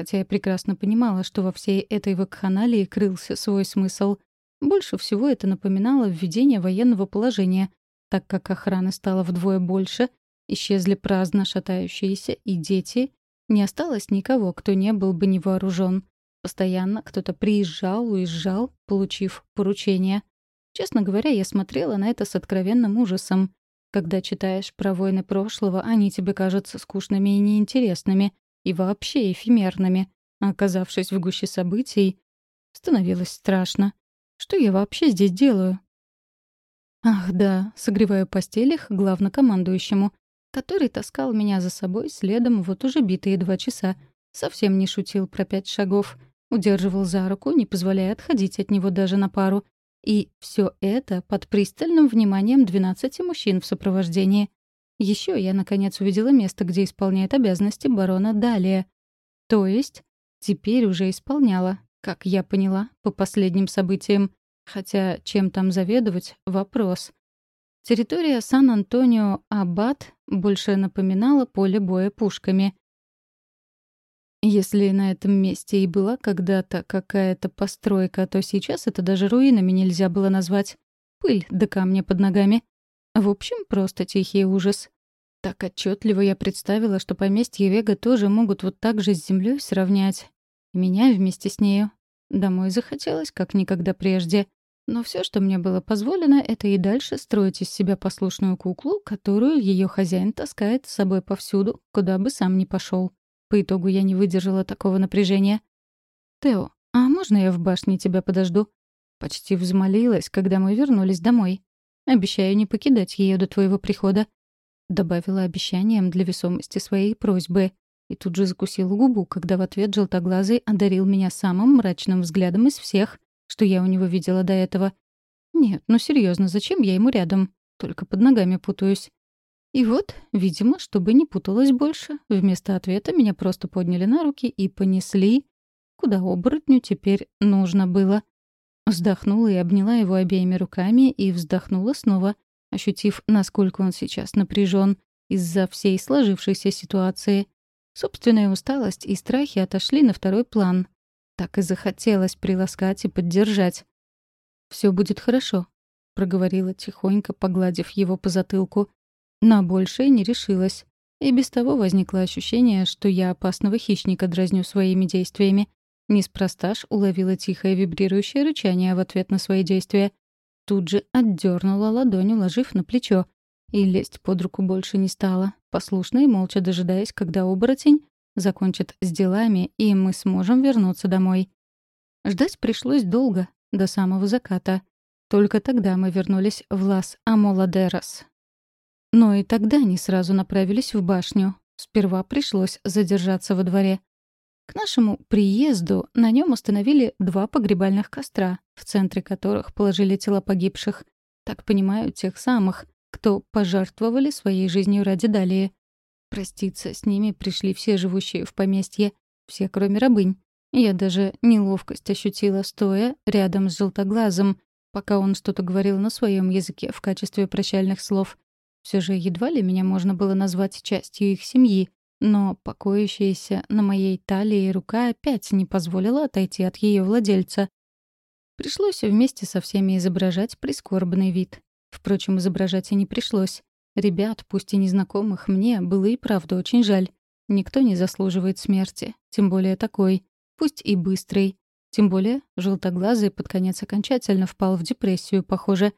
хотя я прекрасно понимала, что во всей этой вакханалии крылся свой смысл. Больше всего это напоминало введение военного положения, так как охраны стало вдвое больше, исчезли праздно шатающиеся и дети, не осталось никого, кто не был бы невооружен. Постоянно кто-то приезжал, уезжал, получив поручение. Честно говоря, я смотрела на это с откровенным ужасом. Когда читаешь про войны прошлого, они тебе кажутся скучными и неинтересными, и вообще эфемерными. Оказавшись в гуще событий, становилось страшно. Что я вообще здесь делаю? Ах, да, согреваю постель их главнокомандующему, который таскал меня за собой следом вот уже битые два часа. Совсем не шутил про пять шагов. Удерживал за руку, не позволяя отходить от него даже на пару. И все это под пристальным вниманием 12 мужчин в сопровождении. Еще я, наконец, увидела место, где исполняет обязанности барона Далия. То есть теперь уже исполняла, как я поняла, по последним событиям. Хотя чем там заведовать — вопрос. Территория Сан-Антонио-Аббат больше напоминала поле боя пушками. Если на этом месте и была когда-то какая-то постройка, то сейчас это даже руинами нельзя было назвать. Пыль до да камня под ногами. В общем, просто тихий ужас. Так отчетливо я представила, что поместье Вега тоже могут вот так же с землей сравнять. И меня вместе с нею. Домой захотелось, как никогда прежде. Но все, что мне было позволено, это и дальше строить из себя послушную куклу, которую ее хозяин таскает с собой повсюду, куда бы сам ни пошел. По итогу я не выдержала такого напряжения. «Тео, а можно я в башне тебя подожду?» Почти взмолилась, когда мы вернулись домой. «Обещаю не покидать ее до твоего прихода». Добавила обещанием для весомости своей просьбы. И тут же закусила губу, когда в ответ желтоглазый одарил меня самым мрачным взглядом из всех, что я у него видела до этого. Нет, ну серьезно, зачем я ему рядом? Только под ногами путаюсь. И вот, видимо, чтобы не путалась больше, вместо ответа меня просто подняли на руки и понесли, куда оборотню теперь нужно было. Вздохнула и обняла его обеими руками и вздохнула снова, ощутив, насколько он сейчас напряжен из-за всей сложившейся ситуации. Собственная усталость и страхи отошли на второй план. Так и захотелось приласкать и поддержать. Все будет хорошо», — проговорила тихонько, погладив его по затылку. На большее не решилась. И без того возникло ощущение, что я опасного хищника дразню своими действиями. Неспроста ж уловила тихое вибрирующее рычание в ответ на свои действия. Тут же отдернула ладонь, уложив на плечо. И лезть под руку больше не стала, послушно и молча дожидаясь, когда оборотень закончит с делами, и мы сможем вернуться домой. Ждать пришлось долго, до самого заката. Только тогда мы вернулись в Лас-Амоладерос, но и тогда не сразу направились в башню. Сперва пришлось задержаться во дворе. К нашему приезду на нем установили два погребальных костра, в центре которых положили тела погибших. Так понимаю, тех самых, кто пожертвовали своей жизнью ради Далии. Проститься с ними пришли все живущие в поместье, все, кроме рабынь. Я даже неловкость ощутила, стоя рядом с желтоглазым, пока он что-то говорил на своем языке в качестве прощальных слов — все же едва ли меня можно было назвать частью их семьи, но покоящаяся на моей талии рука опять не позволила отойти от ее владельца. Пришлось вместе со всеми изображать прискорбный вид. Впрочем, изображать и не пришлось. Ребят, пусть и незнакомых мне, было и правда очень жаль. Никто не заслуживает смерти, тем более такой, пусть и быстрый. Тем более желтоглазый под конец окончательно впал в депрессию, похоже,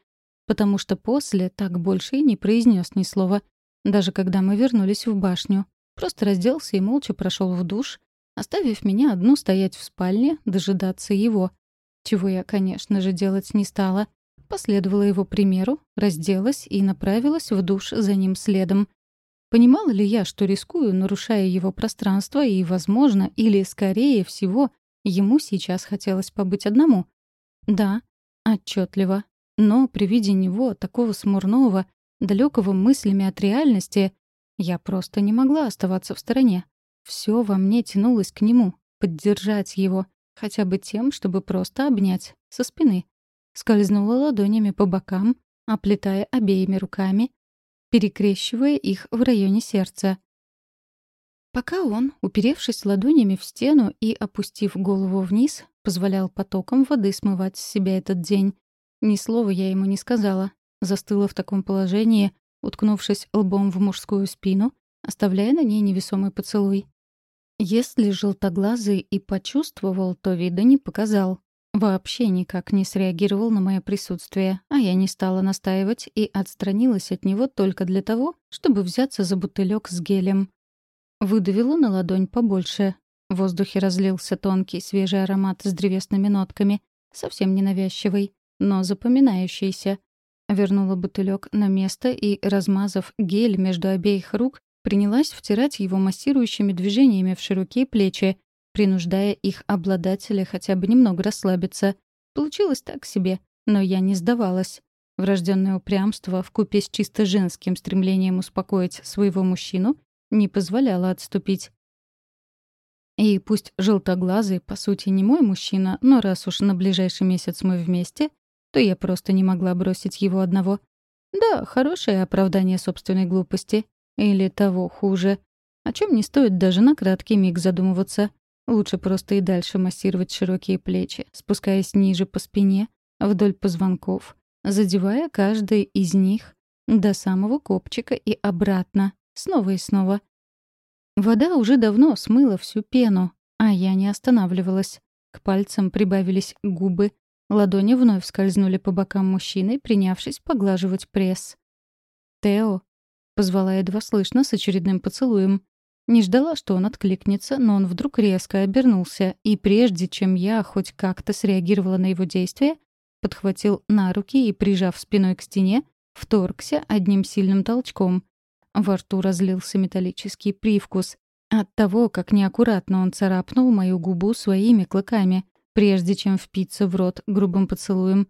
потому что после так больше и не произнес ни слова, даже когда мы вернулись в башню. Просто разделся и молча прошел в душ, оставив меня одну стоять в спальне, дожидаться его. Чего я, конечно же, делать не стала. Последовала его примеру, разделась и направилась в душ за ним следом. Понимала ли я, что рискую, нарушая его пространство, и, возможно, или, скорее всего, ему сейчас хотелось побыть одному? Да, отчетливо. Но при виде него, такого смурного, далекого мыслями от реальности, я просто не могла оставаться в стороне. Все во мне тянулось к нему, поддержать его, хотя бы тем, чтобы просто обнять, со спины. Скользнула ладонями по бокам, оплетая обеими руками, перекрещивая их в районе сердца. Пока он, уперевшись ладонями в стену и опустив голову вниз, позволял потоком воды смывать с себя этот день. Ни слова я ему не сказала. Застыла в таком положении, уткнувшись лбом в мужскую спину, оставляя на ней невесомый поцелуй. Если желтоглазый и почувствовал, то вида не показал. Вообще никак не среагировал на мое присутствие, а я не стала настаивать и отстранилась от него только для того, чтобы взяться за бутылек с гелем. Выдавила на ладонь побольше. В воздухе разлился тонкий свежий аромат с древесными нотками, совсем ненавязчивый, но запоминающийся. Вернула бутылек на место и, размазав гель между обеих рук, принялась втирать его массирующими движениями в широкие плечи, принуждая их обладателя хотя бы немного расслабиться. Получилось так себе, но я не сдавалась. Врожденное упрямство вкупе с чисто женским стремлением успокоить своего мужчину не позволяла отступить. И пусть желтоглазый, по сути, не мой мужчина, но раз уж на ближайший месяц мы вместе, то я просто не могла бросить его одного. Да, хорошее оправдание собственной глупости. Или того хуже. О чем не стоит даже на краткий миг задумываться. Лучше просто и дальше массировать широкие плечи, спускаясь ниже по спине, вдоль позвонков, задевая каждый из них до самого копчика и обратно, Снова и снова. Вода уже давно смыла всю пену, а я не останавливалась. К пальцам прибавились губы, ладони вновь скользнули по бокам мужчины, принявшись поглаживать пресс. «Тео», — позвала едва слышно с очередным поцелуем. Не ждала, что он откликнется, но он вдруг резко обернулся, и прежде чем я хоть как-то среагировала на его действия, подхватил на руки и, прижав спиной к стене, вторгся одним сильным толчком. Во рту разлился металлический привкус от того, как неаккуратно он царапнул мою губу своими клыками, прежде чем впиться в рот грубым поцелуем.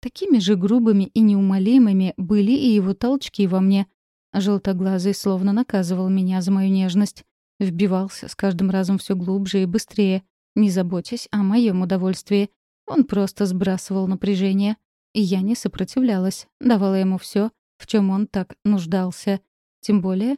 Такими же грубыми и неумолимыми были и его толчки во мне. Желтоглазый словно наказывал меня за мою нежность. Вбивался с каждым разом все глубже и быстрее, не заботясь о моем удовольствии. Он просто сбрасывал напряжение. И я не сопротивлялась, давала ему все, в чем он так нуждался — тем более,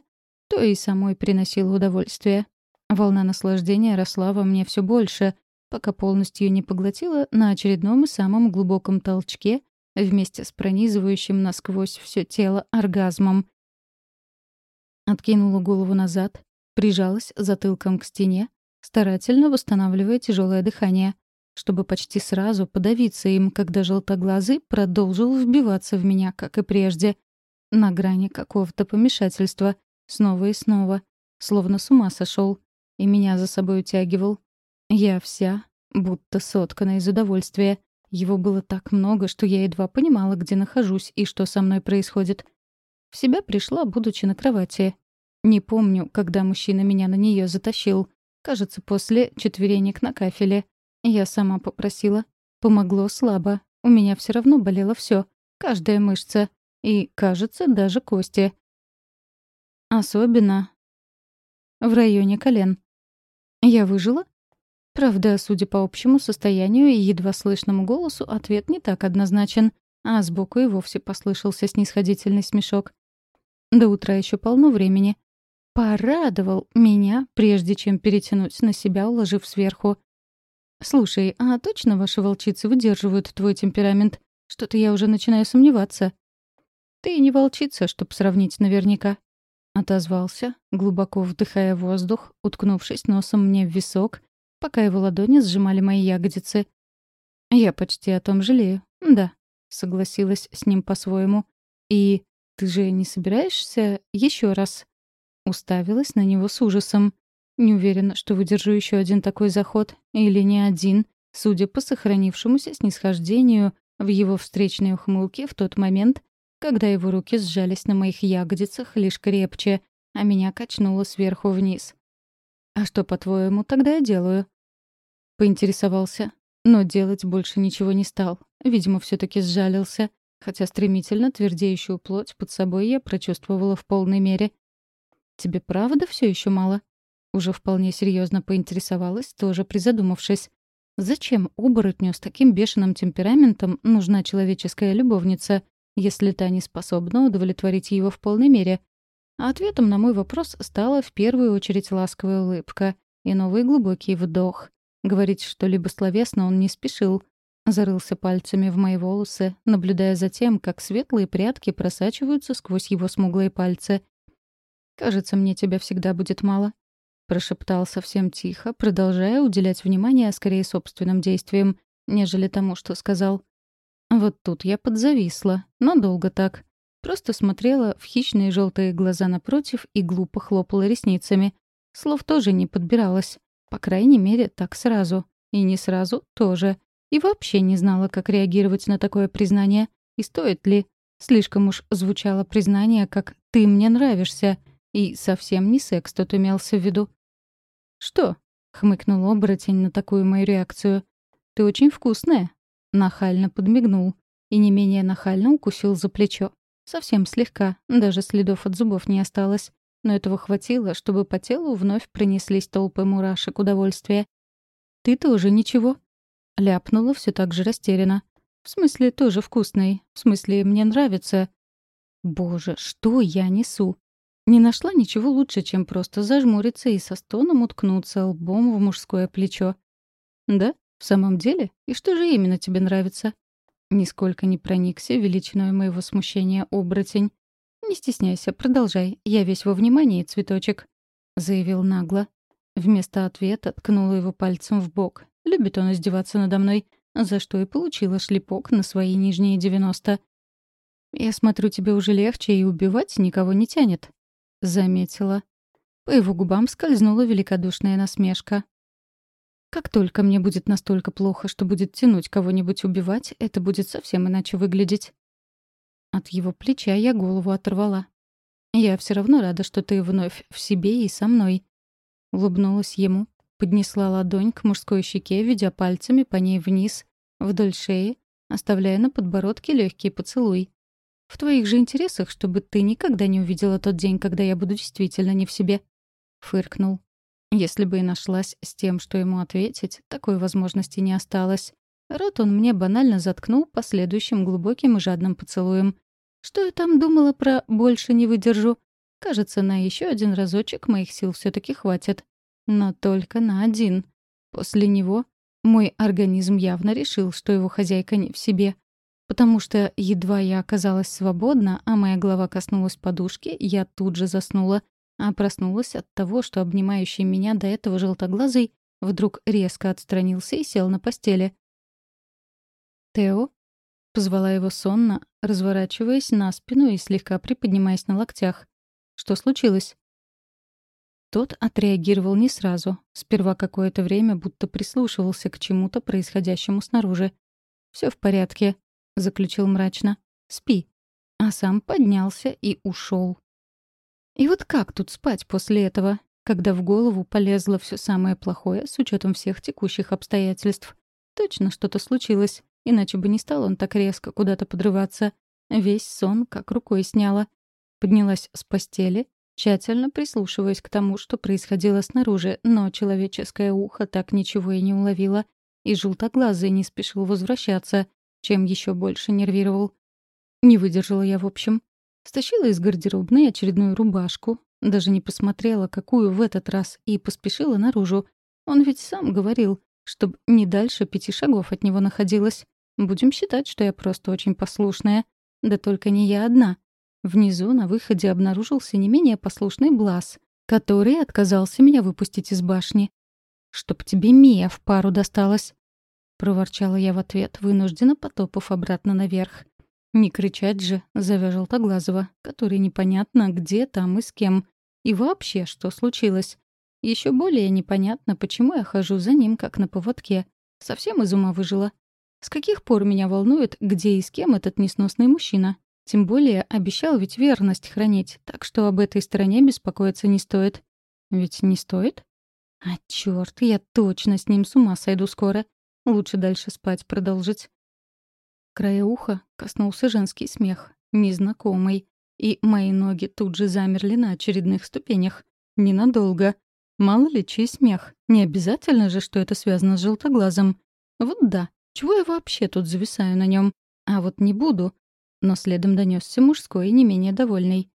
то и самой приносило удовольствие. Волна наслаждения росла во мне все больше, пока полностью не поглотила на очередном и самом глубоком толчке вместе с пронизывающим насквозь все тело оргазмом. Откинула голову назад, прижалась затылком к стене, старательно восстанавливая тяжелое дыхание, чтобы почти сразу подавиться им, когда желтоглазый продолжил вбиваться в меня, как и прежде на грани какого-то помешательства, снова и снова, словно с ума сошел, и меня за собой утягивал. Я вся, будто соткана из удовольствия. Его было так много, что я едва понимала, где нахожусь и что со мной происходит. В себя пришла, будучи на кровати. Не помню, когда мужчина меня на нее затащил. Кажется, после четверенек на кафеле. Я сама попросила. Помогло слабо. У меня все равно болело все, каждая мышца. И, кажется, даже кости. Особенно в районе колен. Я выжила? Правда, судя по общему состоянию и едва слышному голосу, ответ не так однозначен, а сбоку и вовсе послышался снисходительный смешок. До утра еще полно времени. Порадовал меня, прежде чем перетянуть на себя, уложив сверху. «Слушай, а точно ваши волчицы выдерживают твой темперамент? Что-то я уже начинаю сомневаться». «Ты не волчица, чтоб сравнить наверняка», — отозвался, глубоко вдыхая воздух, уткнувшись носом мне в висок, пока его ладони сжимали мои ягодицы. «Я почти о том жалею. Да», — согласилась с ним по-своему. «И ты же не собираешься еще раз?» Уставилась на него с ужасом. Не уверена, что выдержу еще один такой заход. Или не один, судя по сохранившемуся снисхождению в его встречной ухмылке в тот момент, когда его руки сжались на моих ягодицах лишь крепче, а меня качнуло сверху вниз. «А что, по-твоему, тогда я делаю?» Поинтересовался, но делать больше ничего не стал. Видимо, все таки сжалился, хотя стремительно твердеющую плоть под собой я прочувствовала в полной мере. «Тебе правда все еще мало?» Уже вполне серьезно поинтересовалась, тоже призадумавшись. Зачем оборотню с таким бешеным темпераментом нужна человеческая любовница — если та не способна удовлетворить его в полной мере. А ответом на мой вопрос стала в первую очередь ласковая улыбка и новый глубокий вдох. Говорить что-либо словесно он не спешил. Зарылся пальцами в мои волосы, наблюдая за тем, как светлые прядки просачиваются сквозь его смуглые пальцы. «Кажется, мне тебя всегда будет мало», — прошептал совсем тихо, продолжая уделять внимание скорее собственным действиям, нежели тому, что сказал. Вот тут я подзависла, но долго так. Просто смотрела в хищные желтые глаза напротив и глупо хлопала ресницами. Слов тоже не подбиралась. По крайней мере, так сразу. И не сразу тоже. И вообще не знала, как реагировать на такое признание. И стоит ли. Слишком уж звучало признание, как «ты мне нравишься». И совсем не секс тут имелся в виду. «Что?» — хмыкнул оборотень на такую мою реакцию. «Ты очень вкусная». Нахально подмигнул. И не менее нахально укусил за плечо. Совсем слегка, даже следов от зубов не осталось. Но этого хватило, чтобы по телу вновь пронеслись толпы мурашек удовольствия. «Ты тоже ничего?» Ляпнула все так же растерянно. «В смысле, тоже вкусный. В смысле, мне нравится». «Боже, что я несу?» Не нашла ничего лучше, чем просто зажмуриться и со стоном уткнуться лбом в мужское плечо. «Да? В самом деле? И что же именно тебе нравится?» Нисколько не проникся величиной моего смущения оборотень. «Не стесняйся, продолжай. Я весь во внимании, цветочек», — заявил нагло. Вместо ответа ткнула его пальцем в бок. Любит он издеваться надо мной, за что и получила шлепок на свои нижние девяносто. «Я смотрю, тебе уже легче, и убивать никого не тянет», — заметила. По его губам скользнула великодушная насмешка. Как только мне будет настолько плохо, что будет тянуть кого-нибудь убивать, это будет совсем иначе выглядеть. От его плеча я голову оторвала. «Я все равно рада, что ты вновь в себе и со мной». Улыбнулась ему, поднесла ладонь к мужской щеке, ведя пальцами по ней вниз, вдоль шеи, оставляя на подбородке легкий поцелуй. «В твоих же интересах, чтобы ты никогда не увидела тот день, когда я буду действительно не в себе», — фыркнул. Если бы и нашлась с тем, что ему ответить, такой возможности не осталось. Рот он мне банально заткнул последующим глубоким и жадным поцелуем. Что я там думала про «больше не выдержу»? Кажется, на еще один разочек моих сил все таки хватит. Но только на один. После него мой организм явно решил, что его хозяйка не в себе. Потому что едва я оказалась свободна, а моя голова коснулась подушки, я тут же заснула — а проснулась от того, что обнимающий меня до этого желтоглазый вдруг резко отстранился и сел на постели. «Тео?» — позвала его сонно, разворачиваясь на спину и слегка приподнимаясь на локтях. «Что случилось?» Тот отреагировал не сразу. Сперва какое-то время будто прислушивался к чему-то происходящему снаружи. Все в порядке», — заключил мрачно. «Спи». А сам поднялся и ушел. И вот как тут спать после этого, когда в голову полезло все самое плохое с учетом всех текущих обстоятельств? Точно что-то случилось, иначе бы не стал он так резко куда-то подрываться. Весь сон как рукой сняла. Поднялась с постели, тщательно прислушиваясь к тому, что происходило снаружи, но человеческое ухо так ничего и не уловило, и желтоглазый не спешил возвращаться, чем еще больше нервировал. Не выдержала я, в общем. Стащила из гардеробной очередную рубашку, даже не посмотрела, какую в этот раз, и поспешила наружу. Он ведь сам говорил, чтобы не дальше пяти шагов от него находилась. Будем считать, что я просто очень послушная. Да только не я одна. Внизу на выходе обнаружился не менее послушный Блас, который отказался меня выпустить из башни. «Чтоб тебе Мия в пару досталась!» — проворчала я в ответ, вынужденно потопав обратно наверх. Не кричать же за Желтоглазого, который непонятно где там и с кем. И вообще, что случилось? Еще более непонятно, почему я хожу за ним, как на поводке. Совсем из ума выжила. С каких пор меня волнует, где и с кем этот несносный мужчина? Тем более обещал ведь верность хранить, так что об этой стороне беспокоиться не стоит. Ведь не стоит? А чёрт, я точно с ним с ума сойду скоро. Лучше дальше спать продолжить. Края уха коснулся женский смех, незнакомый, и мои ноги тут же замерли на очередных ступенях. Ненадолго. Мало ли чей смех. Не обязательно же, что это связано с желтоглазом. Вот да, чего я вообще тут зависаю на нем? А вот не буду. Но следом донесся мужской, не менее довольный.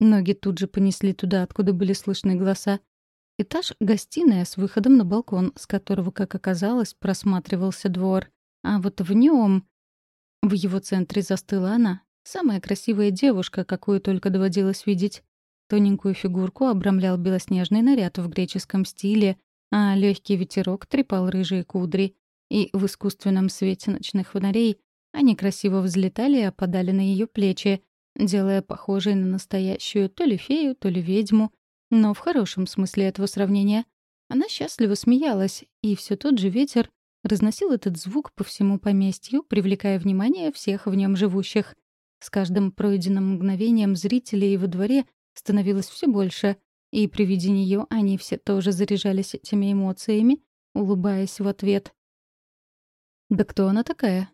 Ноги тут же понесли туда, откуда были слышны голоса. Этаж — гостиная с выходом на балкон, с которого, как оказалось, просматривался двор. А вот в нем, В его центре застыла она, самая красивая девушка, какую только доводилось видеть. Тоненькую фигурку обрамлял белоснежный наряд в греческом стиле, а легкий ветерок трепал рыжие кудри. И в искусственном свете ночных фонарей они красиво взлетали и опадали на ее плечи, делая похожей на настоящую то ли фею, то ли ведьму, но в хорошем смысле этого сравнения. Она счастливо смеялась, и все тот же ветер разносил этот звук по всему поместью, привлекая внимание всех в нем живущих. С каждым пройденным мгновением зрителей во дворе становилось все больше, и при виде нее они все тоже заряжались этими эмоциями, улыбаясь в ответ. «Да кто она такая?»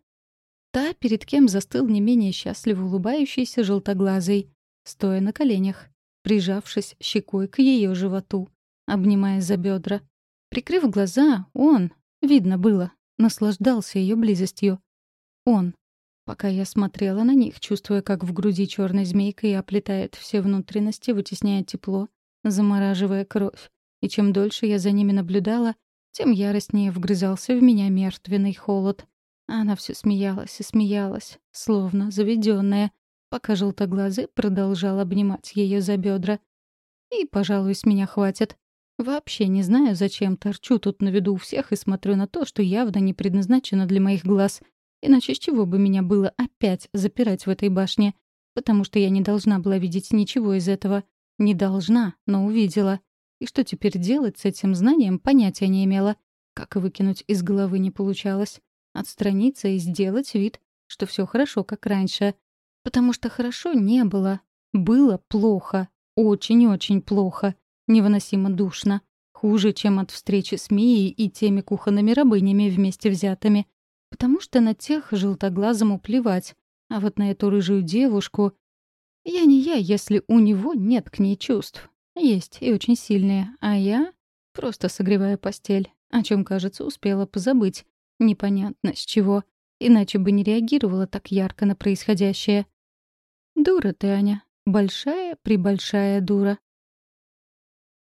Та, перед кем застыл не менее счастливо улыбающийся желтоглазый, стоя на коленях, прижавшись щекой к ее животу, обнимая за бедра. Прикрыв глаза, он, видно было, наслаждался ее близостью. Он, пока я смотрела на них, чувствуя, как в груди черной змейкой оплетает все внутренности, вытесняя тепло, замораживая кровь. И чем дольше я за ними наблюдала, тем яростнее вгрызался в меня мертвенный холод. Она все смеялась и смеялась, словно заведенная, пока желтоглазый продолжал обнимать ее за бедра. И, пожалуй, с меня хватит. Вообще не знаю, зачем торчу тут на виду у всех и смотрю на то, что явно не предназначено для моих глаз. Иначе с чего бы меня было опять запирать в этой башне? Потому что я не должна была видеть ничего из этого. Не должна, но увидела. И что теперь делать с этим знанием, понятия не имела. Как выкинуть из головы не получалось. Отстраниться и сделать вид, что все хорошо, как раньше. Потому что хорошо не было. Было плохо. Очень-очень плохо. Невыносимо душно. Хуже, чем от встречи с Мией и теми кухонными рабынями вместе взятыми. Потому что на тех желтоглазому плевать. А вот на эту рыжую девушку... Я не я, если у него нет к ней чувств. Есть, и очень сильные. А я просто согреваю постель, о чем, кажется, успела позабыть. Непонятно с чего. Иначе бы не реагировала так ярко на происходящее. Дура ты, Аня. Большая-пребольшая дура.